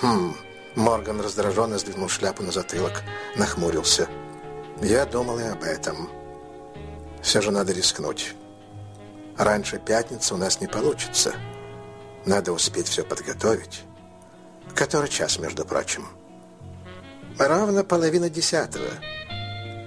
Хм. Морган раздраженно сдвинул шляпу на затылок, нахмурился. Я думал и об этом. Все же надо рискнуть. Раньше пятницы у нас не получится. Надо успеть все подготовить. Который час, между прочим? Ровно половина десятого.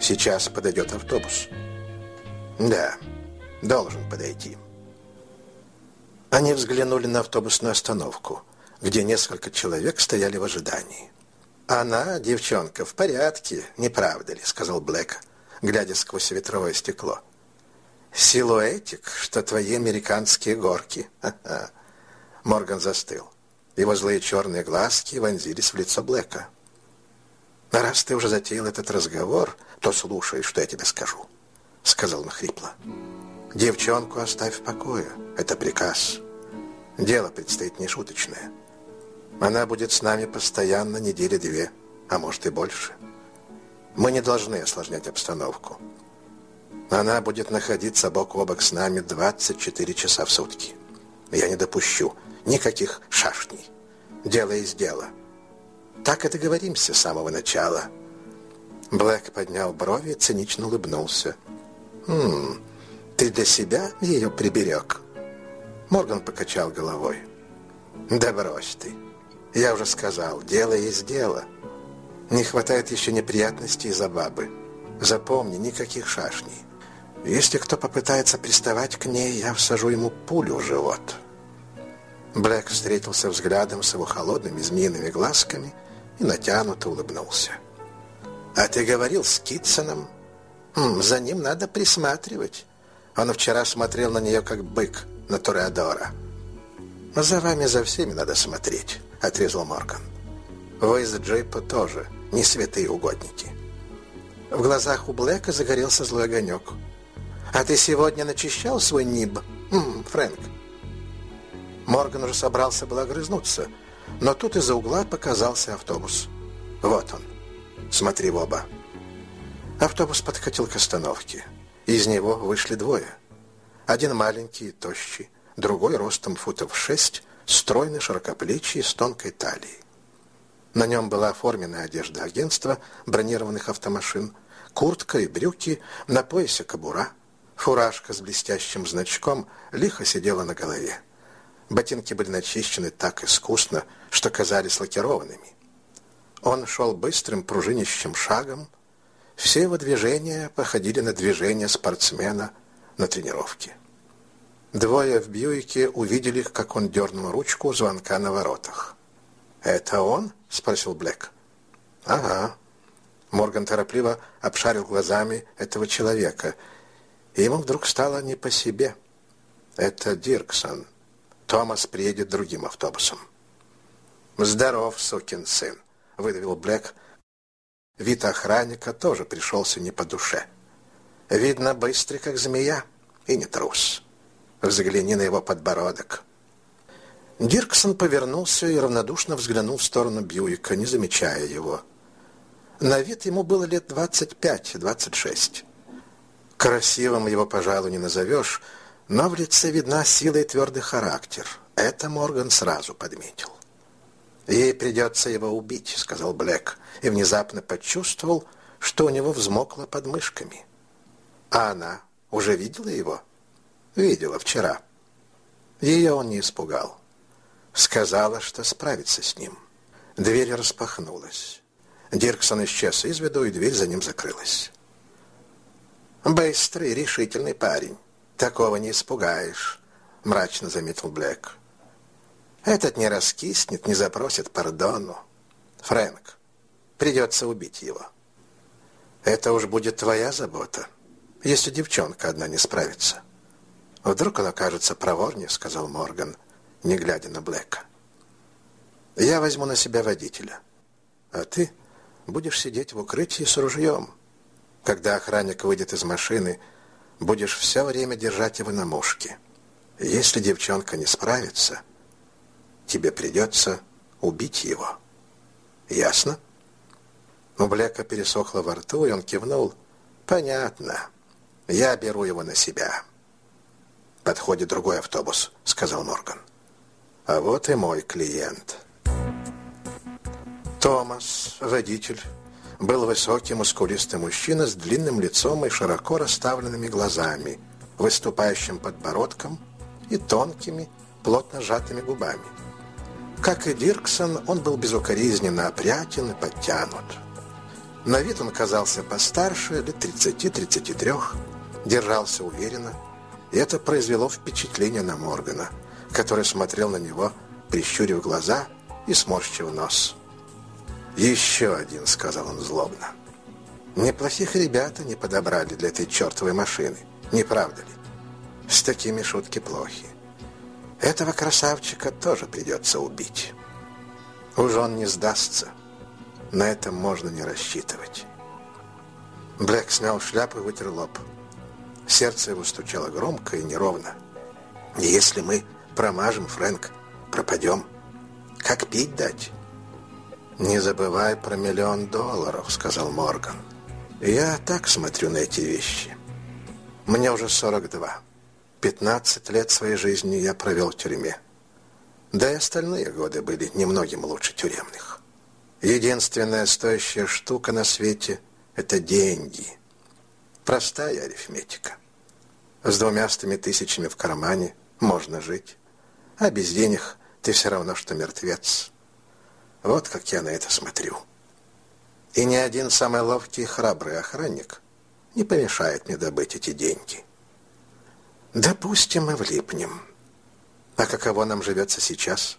Сейчас подойдет автобус. Да, должен подойти. Они взглянули на автобусную остановку, где несколько человек стояли в ожидании. «Она, девчонка, в порядке, не правда ли?» — сказал Блэк, глядя сквозь ветровое стекло. «Силуэтик, что твои американские горки». Морган застыл. Его злые черные глазки вонзились в лицо Блэка. «Раз ты уже затеял этот разговор, то слушай, что я тебе скажу», — сказал он хрипло. «Девчонку оставь в покое. Это приказ. Дело предстоит нешуточное. Она будет с нами постоянно недели две, а может и больше. Мы не должны осложнять обстановку. Она будет находиться бок о бок с нами 24 часа в сутки. Я не допущу никаких шашней. Дело есть дело. Так и договоримся с самого начала. Блэк поднял брови и цинично улыбнулся. «Хм, ты для себя ее приберег?» Морган покачал головой. «Да брось ты. Я уже сказал, дело есть дело. Не хватает еще неприятностей из-за бабы. Запомни, никаких шашней. Если кто попытается приставать к ней, я всажу ему пулю в живот». Блэк встретился взглядом с его холодными змеиными глазками и натянуто улыбнулся. «А ты говорил с Китсоном? Хм, за ним надо присматривать. Он вчера смотрел на нее, как бык на Тореадора». «За вами за всеми надо смотреть», — отрезал Морган. «Вы из Джейпа тоже не святые угодники». В глазах у Блэка загорелся злой огонек. «А ты сегодня начищал свой ниб, М, Фрэнк?» Морган уже собрался было огрызнуться, но тут из-за угла показался автобус. Вот он. Смотри в оба. Автобус подкатил к остановке. Из него вышли двое. Один маленький и тощий, другой ростом футов шесть, стройный, широкоплечий, с тонкой талией. На нем была оформленная одежда агентства бронированных автомашин, куртка и брюки, на поясе кобура, фуражка с блестящим значком лихо сидела на голове. Ботинки были начищены так искусно, что казались лакированными. Он шел быстрым пружинищим шагом. Все его движения походили на движения спортсмена на тренировке. Двое в Бьюике увидели, как он дернул ручку звонка на воротах. «Это он?» — спросил Блэк. «Ага». Морган торопливо обшарил глазами этого человека, и ему вдруг стало не по себе. «Это Дирксон». Томас приедет другим автобусом. «Здоров, сукин сын», — выдавил Блэк. Вид охранника тоже пришелся не по душе. Видно, быстрый, как змея, и не трус. Взгляни на его подбородок. Дирксон повернулся и равнодушно взглянул в сторону Бьюика, не замечая его. На вид ему было лет двадцать пять-двадцать шесть. Красивым его, пожалуй, не назовешь, но в лице видна сила и твердый характер. Это Морган сразу подметил. «Ей придется его убить», — сказал Блэк, и внезапно почувствовал, что у него взмокло под мышками. А она уже видела его? Видела вчера. Ее он не испугал. Сказала, что справится с ним. Дверь распахнулась. Дирксон исчез из виду, и дверь за ним закрылась. «Быстрый, решительный парень». «Такого не испугаешь», — мрачно заметил Блэк. «Этот не раскиснет, не запросит пардону. Фрэнк, придется убить его». «Это уж будет твоя забота, если девчонка одна не справится». «Вдруг она окажется проворнее», — сказал Морган, не глядя на Блэка. «Я возьму на себя водителя, а ты будешь сидеть в укрытии с ружьем. Когда охранник выйдет из машины, — будешь все время держать его на мушке. Если девчонка не справится, тебе придется убить его. Ясно? У Блека пересохло во рту, и он кивнул. Понятно. Я беру его на себя. Подходит другой автобус, сказал Морган. А вот и мой клиент. Томас, водитель, был высокий, мускулистый мужчина с длинным лицом и широко расставленными глазами, выступающим подбородком и тонкими, плотно сжатыми губами. Как и Дирксон, он был безукоризненно опрятен и подтянут. На вид он казался постарше, лет 30-33, держался уверенно, это произвело впечатление на Моргана, который смотрел на него, прищурив глаза и сморщив нос. «Еще один», — сказал он злобно. «Неплохих ребята не подобрали для этой чертовой машины, не правда ли? С такими шутки плохи. Этого красавчика тоже придется убить. Уж он не сдастся. На это можно не рассчитывать». Блэк снял шляпу и вытер лоб. Сердце его стучало громко и неровно. «Если мы промажем, Фрэнк, пропадем. Как пить дать?» «Не забывай про миллион долларов», — сказал Морган. «Я так смотрю на эти вещи. Мне уже 42. 15 лет своей жизни я провел в тюрьме. Да и остальные годы были немногим лучше тюремных. Единственная стоящая штука на свете — это деньги. Простая арифметика. С двумястами тысячами в кармане можно жить, а без денег ты все равно, что мертвец». Вот как я на это смотрю. И ни один самый ловкий и храбрый охранник не помешает мне добыть эти деньги. Допустим, мы влипнем. А каково нам живется сейчас?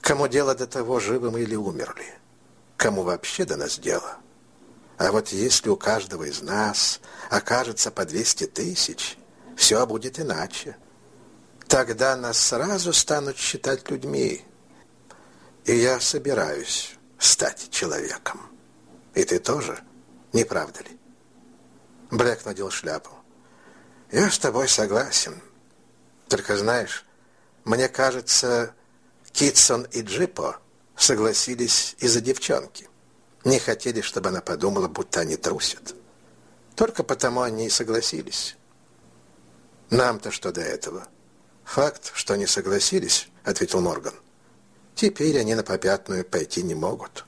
Кому дело до того, живы мы или умерли? Кому вообще до нас дело? А вот если у каждого из нас окажется по 200 тысяч, все будет иначе. Тогда нас сразу станут считать людьми, и я собираюсь стать человеком. И ты тоже, не правда ли? Блэк надел шляпу. Я с тобой согласен. Только знаешь, мне кажется, Китсон и Джипо согласились из-за девчонки. Не хотели, чтобы она подумала, будто они трусят. Только потому они и согласились. Нам-то что до этого? Факт, что они согласились, ответил Морган. Теперь они на попятную пойти не могут.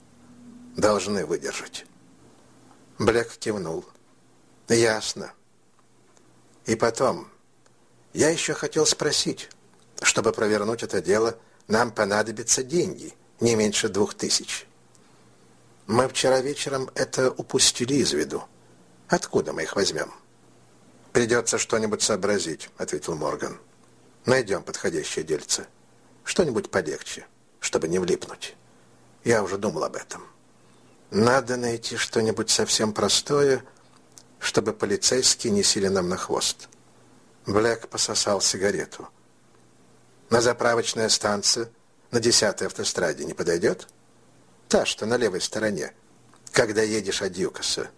Должны выдержать. Блэк кивнул. Ясно. И потом, я еще хотел спросить, чтобы провернуть это дело, нам понадобятся деньги, не меньше двух тысяч. Мы вчера вечером это упустили из виду. Откуда мы их возьмем? Придется что-нибудь сообразить, ответил Морган. Найдем подходящее дельце. Что-нибудь полегче чтобы не влипнуть. Я уже думал об этом. Надо найти что-нибудь совсем простое, чтобы полицейские не сели нам на хвост. Блэк пососал сигарету. На заправочная станция на 10-й автостраде не подойдет? Та, что на левой стороне, когда едешь от Дьюкаса.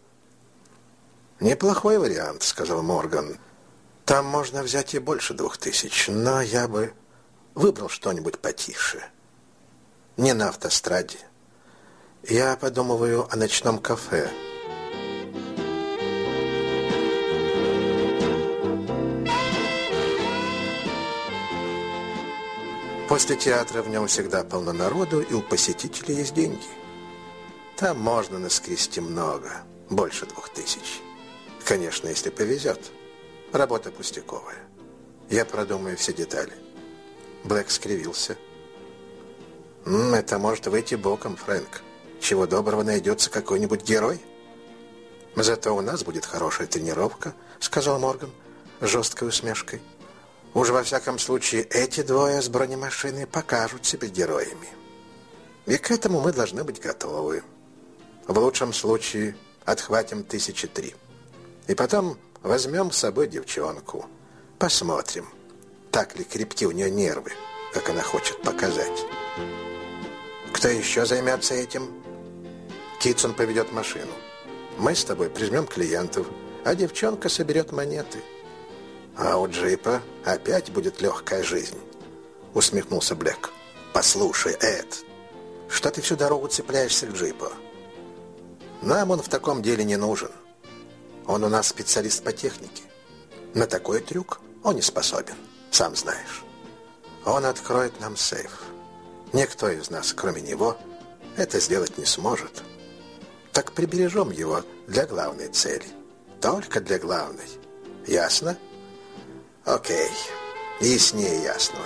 «Неплохой вариант», — сказал Морган. «Там можно взять и больше двух тысяч, но я бы выбрал что-нибудь потише» не на автостраде. Я подумываю о ночном кафе. После театра в нем всегда полно народу, и у посетителей есть деньги. Там можно наскрести много, больше двух тысяч. Конечно, если повезет. Работа пустяковая. Я продумаю все детали. Блэк скривился. «Это может выйти боком, Фрэнк. Чего доброго найдется какой-нибудь герой?» «Зато у нас будет хорошая тренировка», — сказал Морган жесткой усмешкой. «Уж во всяком случае эти двое с бронемашиной покажут себя героями. И к этому мы должны быть готовы. В лучшем случае отхватим тысячи три. И потом возьмем с собой девчонку. Посмотрим, так ли крепки у нее нервы, как она хочет показать». Кто еще займется этим? Китсон поведет машину. Мы с тобой прижмем клиентов, а девчонка соберет монеты. А у джипа опять будет легкая жизнь, усмехнулся Блэк. Послушай, Эд, что ты всю дорогу цепляешься к джипу? Нам он в таком деле не нужен. Он у нас специалист по технике. На такой трюк он не способен, сам знаешь. Он откроет нам сейф. Никто из нас, кроме него, это сделать не сможет. Так прибережем его для главной цели. Только для главной. Ясно? Окей. Яснее ясного.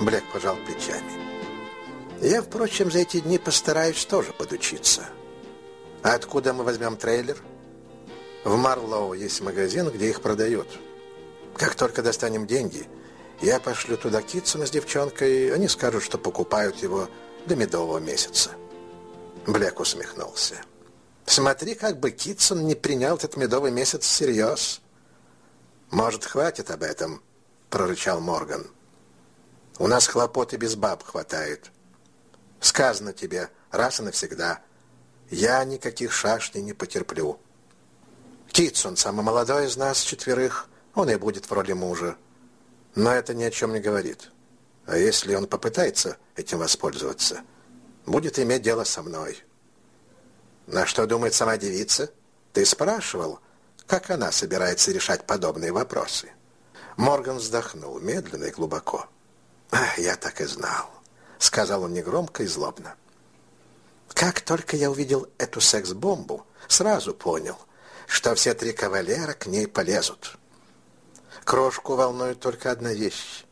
Блек пожал плечами. Я, впрочем, за эти дни постараюсь тоже подучиться. А откуда мы возьмем трейлер? В Марлоу есть магазин, где их продают. Как только достанем деньги, я пошлю туда Китсона с девчонкой, они скажут, что покупают его до медового месяца. Блек усмехнулся. Смотри, как бы Китсон не принял этот медовый месяц всерьез. Может, хватит об этом, прорычал Морган. У нас хлопоты без баб хватает. Сказано тебе раз и навсегда. Я никаких шашней не потерплю. Китсон самый молодой из нас четверых, он и будет в роли мужа. Но это ни о чем не говорит. А если он попытается этим воспользоваться, будет иметь дело со мной. На что думает сама девица? Ты спрашивал, как она собирается решать подобные вопросы? Морган вздохнул медленно и глубоко. «Я так и знал», — сказал он негромко и злобно. «Как только я увидел эту секс-бомбу, сразу понял, что все три кавалера к ней полезут. Крошку волнует только одна вещь.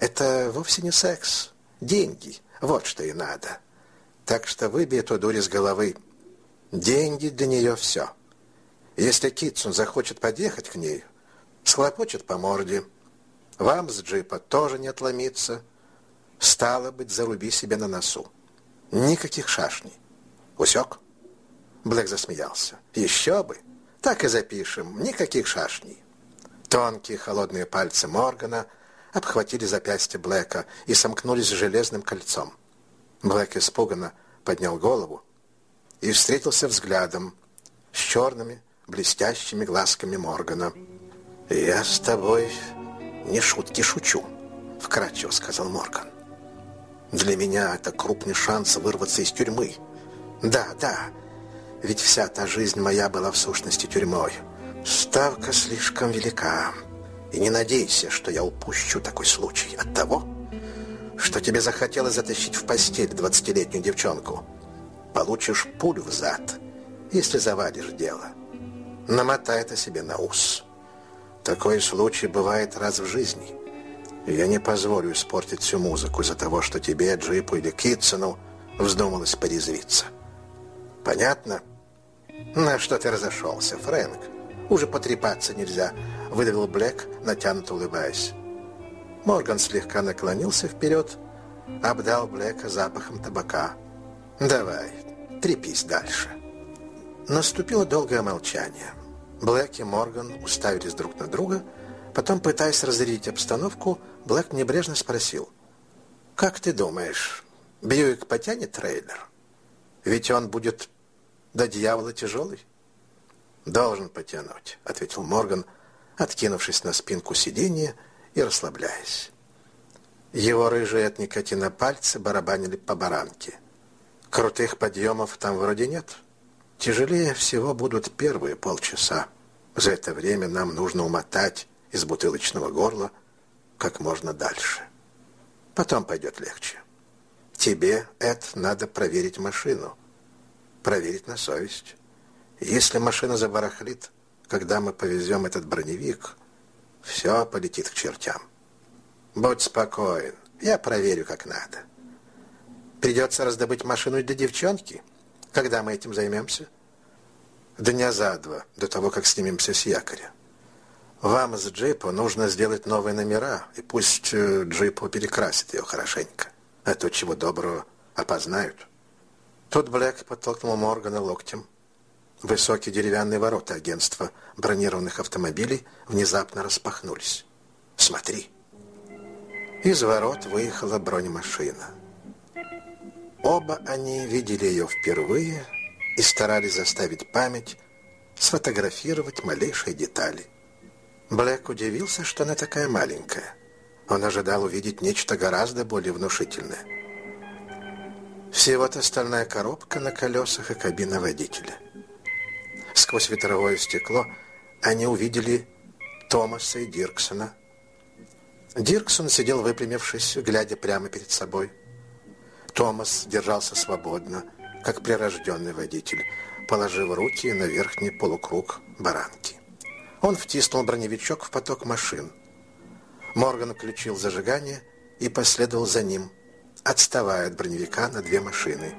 Это вовсе не секс, деньги, вот что и надо. Так что выбей эту дурь из головы. Деньги для нее все. Если Китсон захочет подъехать к ней, схлопочет по морде. Вам с джипа тоже не отломиться. Стало быть, заруби себе на носу. Никаких шашней. Усек? Блэк засмеялся. Еще бы. Так и запишем. Никаких шашней. Тонкие холодные пальцы Моргана обхватили запястье Блэка и сомкнулись железным кольцом. Блэк испуганно поднял голову и встретился взглядом с черными, блестящими глазками Моргана. «Я с тобой не шутки шучу», — вкратчиво сказал Морган. «Для меня это крупный шанс вырваться из тюрьмы. Да, да, ведь вся та жизнь моя была в сущности тюрьмой. Ставка слишком велика, и не надейся, что я упущу такой случай от того, что тебе захотелось затащить в постель двадцатилетнюю девчонку. Получишь пулю в зад, если завадишь дело. Намотай это себе на ус». Такой случай бывает раз в жизни. Я не позволю испортить всю музыку из-за того, что тебе, Джипу или Китсону вздумалось порезвиться. Понятно? На что ты разошелся, Фрэнк? Уже потрепаться нельзя, выдавил Блэк, натянуто улыбаясь. Морган слегка наклонился вперед, обдал Блэка запахом табака. «Давай, трепись дальше». Наступило долгое молчание. Блэк и Морган уставились друг на друга. Потом, пытаясь разрядить обстановку, Блэк небрежно спросил. «Как ты думаешь, Бьюик потянет трейлер? Ведь он будет до дьявола тяжелый?» «Должен потянуть», — ответил Морган, откинувшись на спинку сиденья и расслабляясь. Его рыжие от никотина пальцы барабанили по баранке. Крутых подъемов там вроде нет. Тяжелее всего будут первые полчаса. За это время нам нужно умотать из бутылочного горла как можно дальше. Потом пойдет легче. Тебе, Эд, надо проверить машину. Проверить на совесть. Если машина забарахлит, когда мы повезем этот броневик, все полетит к чертям. Будь спокоен, я проверю как надо. Придется раздобыть машину для девчонки. Когда мы этим займемся? дня за два до того, как снимемся с якоря. Вам с джипа нужно сделать новые номера, и пусть э, джипу перекрасит ее хорошенько. А то, чего доброго, опознают. Тут Блэк подтолкнул Моргана локтем. Высокие деревянные ворота агентства бронированных автомобилей внезапно распахнулись. «Смотри!» Из ворот выехала бронемашина. Оба они видели ее впервые и старались заставить память сфотографировать малейшие детали. Блэк удивился, что она такая маленькая. Он ожидал увидеть нечто гораздо более внушительное. Всего-то стальная коробка на колесах и кабина водителя. Сквозь ветровое стекло они увидели Томаса и Дирксона. Дирксон сидел выпрямившись, глядя прямо перед собой. Томас держался свободно, как прирожденный водитель, положив руки на верхний полукруг баранки. Он втиснул броневичок в поток машин. Морган включил зажигание и последовал за ним, отставая от броневика на две машины,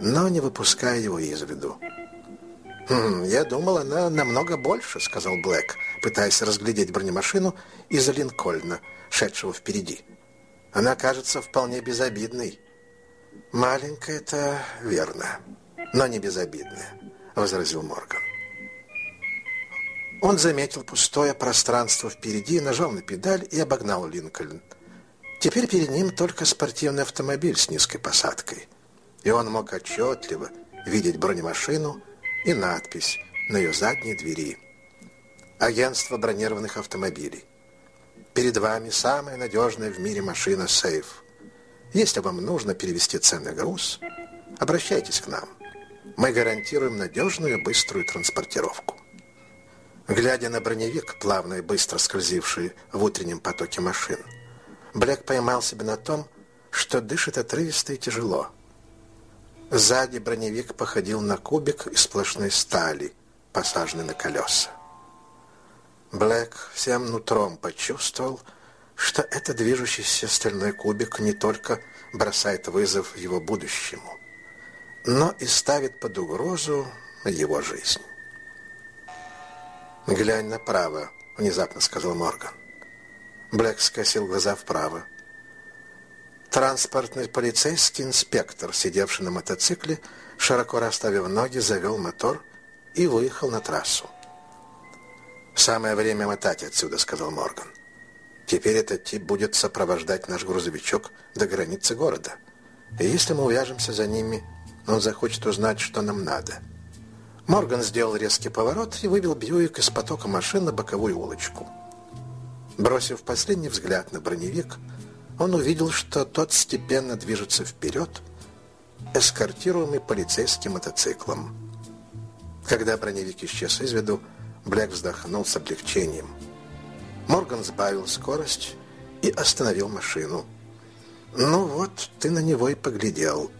но не выпуская его из виду. «Хм, «Я думал, она намного больше», — сказал Блэк, пытаясь разглядеть бронемашину из-за Линкольна, шедшего впереди. «Она кажется вполне безобидной». «Маленькая это верно, но не безобидная», — возразил Морган. Он заметил пустое пространство впереди, нажал на педаль и обогнал Линкольн. Теперь перед ним только спортивный автомобиль с низкой посадкой. И он мог отчетливо видеть бронемашину и надпись на ее задней двери. Агентство бронированных автомобилей. Перед вами самая надежная в мире машина «Сейф». Если вам нужно перевести ценный груз, обращайтесь к нам. Мы гарантируем надежную и быструю транспортировку. Глядя на броневик, плавно и быстро скользивший в утреннем потоке машин, Блэк поймал себя на том, что дышит отрывисто и тяжело. Сзади броневик походил на кубик из сплошной стали, посаженный на колеса. Блэк всем нутром почувствовал, что этот движущийся стальной кубик не только бросает вызов его будущему, но и ставит под угрозу его жизнь. «Глянь направо», — внезапно сказал Морган. Блэк скосил глаза вправо. Транспортный полицейский инспектор, сидевший на мотоцикле, широко расставив ноги, завел мотор и выехал на трассу. «Самое время мотать отсюда», — сказал Морган. «Теперь этот тип будет сопровождать наш грузовичок до границы города. И если мы увяжемся за ними, он захочет узнать, что нам надо». Морган сделал резкий поворот и вывел Бьюик из потока машин на боковую улочку. Бросив последний взгляд на броневик, он увидел, что тот степенно движется вперед, эскортируемый полицейским мотоциклом. Когда броневик исчез из виду, Блэк вздохнул с облегчением. Морган сбавил скорость и остановил машину. «Ну вот, ты на него и поглядел».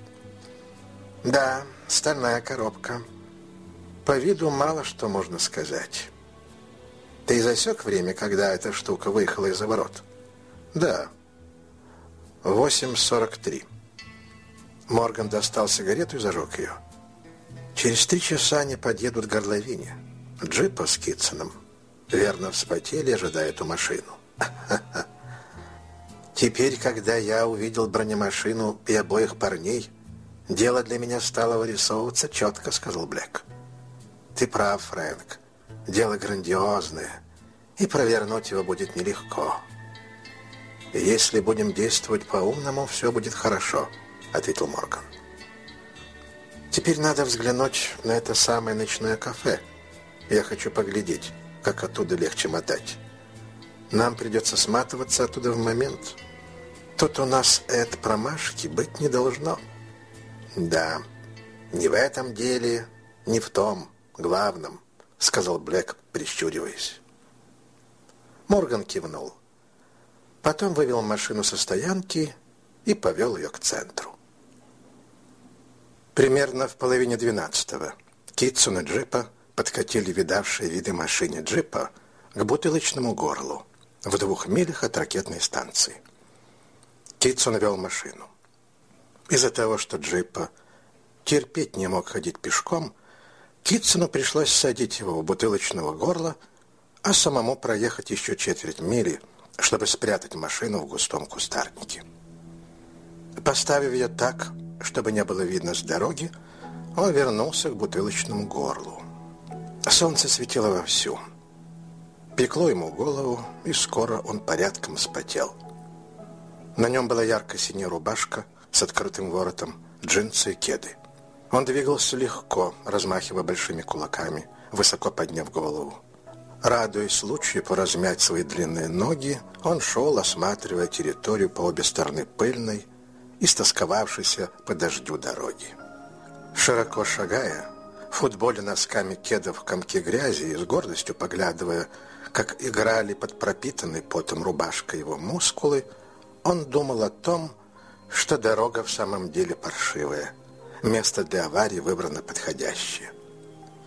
«Да, стальная коробка». По виду мало что можно сказать. Ты засек время, когда эта штука выехала из-за ворот? Да. 8.43. Морган достал сигарету и зажег ее. Через три часа они подъедут к горловине. Джипа с Китсоном. Верно вспотели, ожидая эту машину. Теперь, когда я увидел бронемашину и обоих парней, дело для меня стало вырисовываться четко, сказал Блэк. Ты прав, Фрэнк. Дело грандиозное, и провернуть его будет нелегко. если будем действовать по-умному, все будет хорошо, ответил Морган. Теперь надо взглянуть на это самое ночное кафе. Я хочу поглядеть, как оттуда легче мотать. Нам придется сматываться оттуда в момент. Тут у нас эт промашки быть не должно. Да, не в этом деле, не в том главном», — сказал Блэк, прищуриваясь. Морган кивнул. Потом вывел машину со стоянки и повел ее к центру. Примерно в половине двенадцатого Китсон и Джипа подкатили видавшие виды машине Джипа к бутылочному горлу в двух милях от ракетной станции. Китсон вел машину. Из-за того, что Джипа терпеть не мог ходить пешком, Китсону пришлось садить его в бутылочного горла, а самому проехать еще четверть мили, чтобы спрятать машину в густом кустарнике. Поставив ее так, чтобы не было видно с дороги, он вернулся к бутылочному горлу. Солнце светило вовсю. Пекло ему голову, и скоро он порядком спотел. На нем была ярко-синяя рубашка с открытым воротом, джинсы и кеды. Он двигался легко, размахивая большими кулаками, высоко подняв голову. Радуясь случаю поразмять свои длинные ноги, он шел, осматривая территорию по обе стороны пыльной, истосковавшейся по дождю дороги. Широко шагая, футболе носками кедов в комке грязи и с гордостью поглядывая, как играли под пропитанной потом рубашкой его мускулы, он думал о том, что дорога в самом деле паршивая – Место для аварии выбрано подходящее.